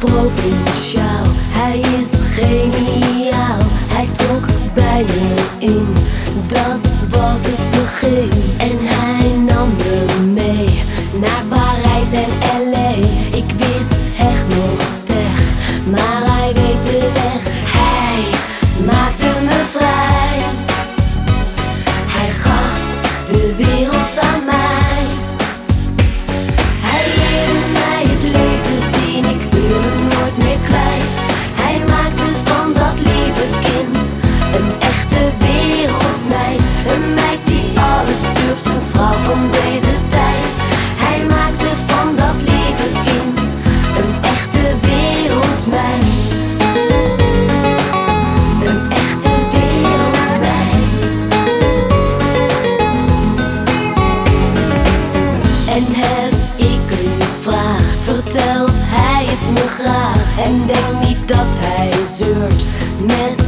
provinciaal, hij is geniaal. Hij trok bij me in, dat was het begin. En hij En heb ik een vraag, vertelt hij het me graag. En denk niet dat hij zeurt met